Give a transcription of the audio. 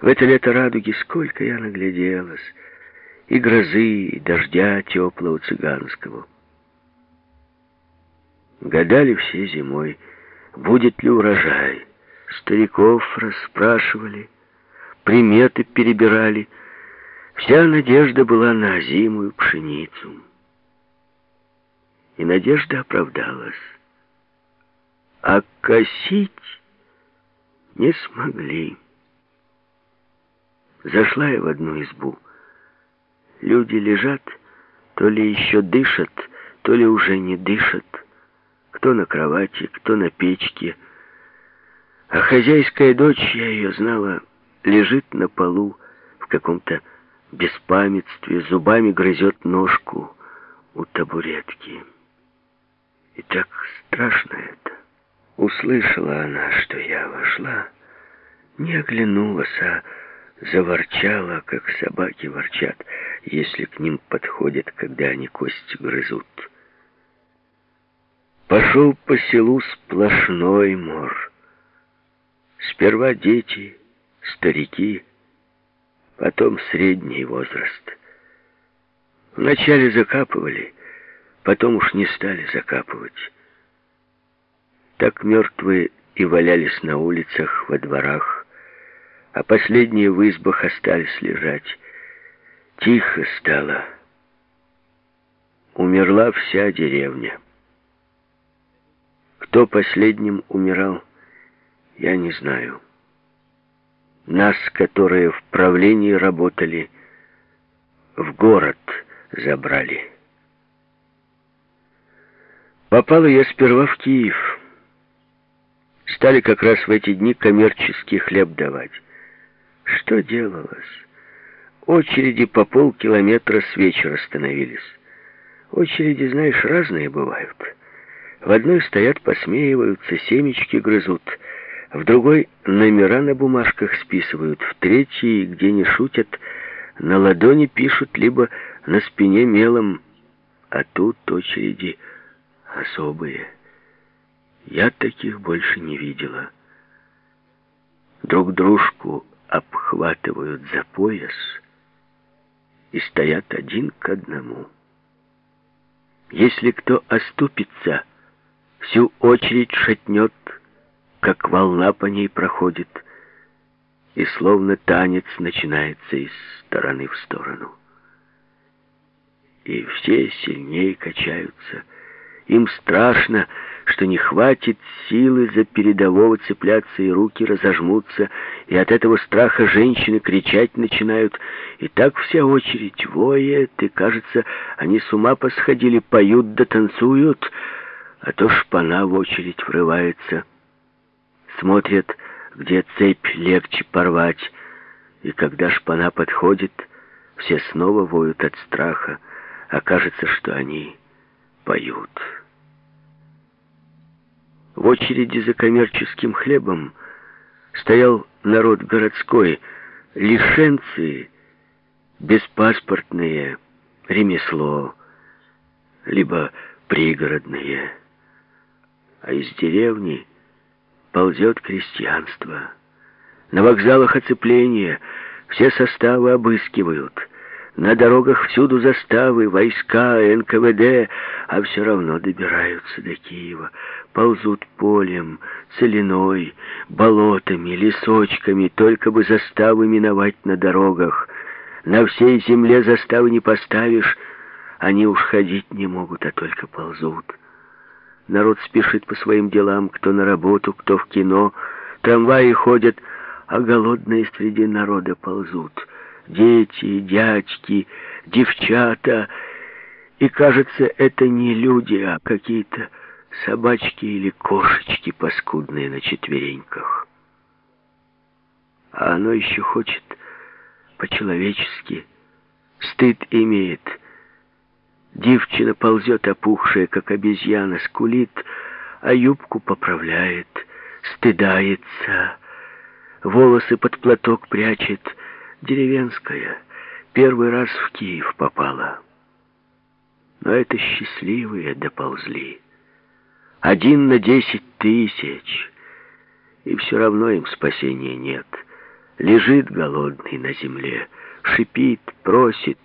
В это лето радуги сколько я нагляделась. И грозы, и дождя теплого цыганского. Гадали все зимой, будет ли урожай. Стариков расспрашивали, приметы перебирали. Вся надежда была на зимую пшеницу. И надежда оправдалась. А косить не смогли. Зашла я в одну избу. Люди лежат, то ли еще дышат, то ли уже не дышат. Кто на кровати, кто на печке. А хозяйская дочь, я ее знала, лежит на полу в каком-то беспамятстве, зубами грызет ножку у табуретки. И так страшно это. Услышала она, что я вошла, не оглянулась, а заворчала, как собаки ворчат, если к ним подходят, когда они кость грызут. Пошел по селу сплошной мор. Сперва дети, старики, потом средний возраст. Вначале закапывали, потом уж не стали закапывать. Так мертвые и валялись на улицах, во дворах, а последние в избах остались лежать. Тихо стало. Умерла вся деревня. Кто последним умирал, я не знаю. Нас, которые в правлении работали, в город забрали. Попала я сперва в Киев. Стали как раз в эти дни коммерческий хлеб давать. Что делалось? Очереди по полкилометра с вечера становились. Очереди, знаешь, разные бывают. В одной стоят, посмеиваются, семечки грызут, в другой номера на бумажках списывают, в третьей, где не шутят, на ладони пишут, либо на спине мелом, а тут очереди особые. Я таких больше не видела. Друг дружку обхватывают за пояс и стоят один к одному. Если кто оступится, всю очередь шатнет, как волна по ней проходит, и словно танец начинается из стороны в сторону. И все сильнее качаются. Им страшно, что не хватит силы за передового цепляться, и руки разожмутся, и от этого страха женщины кричать начинают, и так вся очередь воет, и, кажется, они с ума посходили, поют да танцуют, а то шпана в очередь врывается. Смотрят, где цепь легче порвать, и когда шпана подходит, все снова воют от страха, а кажется, что они поют. В очереди за коммерческим хлебом стоял народ городской, лишенцы, беспаспортные, ремесло, либо пригородные а из деревни ползет крестьянство. На вокзалах оцепление, все составы обыскивают. На дорогах всюду заставы, войска, НКВД, а все равно добираются до Киева. Ползут полем, целиной, болотами, лесочками, только бы заставы миновать на дорогах. На всей земле заставы не поставишь, они уж ходить не могут, а только ползут. Народ спешит по своим делам, кто на работу, кто в кино. Трамваи ходят, а голодные среди народа ползут. Дети, дядьки, девчата. И кажется, это не люди, а какие-то собачки или кошечки паскудные на четвереньках. А оно еще хочет по-человечески. Стыд имеет — Девчина ползет опухшая, как обезьяна, скулит, а юбку поправляет, стыдается, волосы под платок прячет. Деревенская, первый раз в Киев попала. Но это счастливые доползли. Один на десять тысяч. И все равно им спасения нет. лежит голодный на земле, шипит, просит,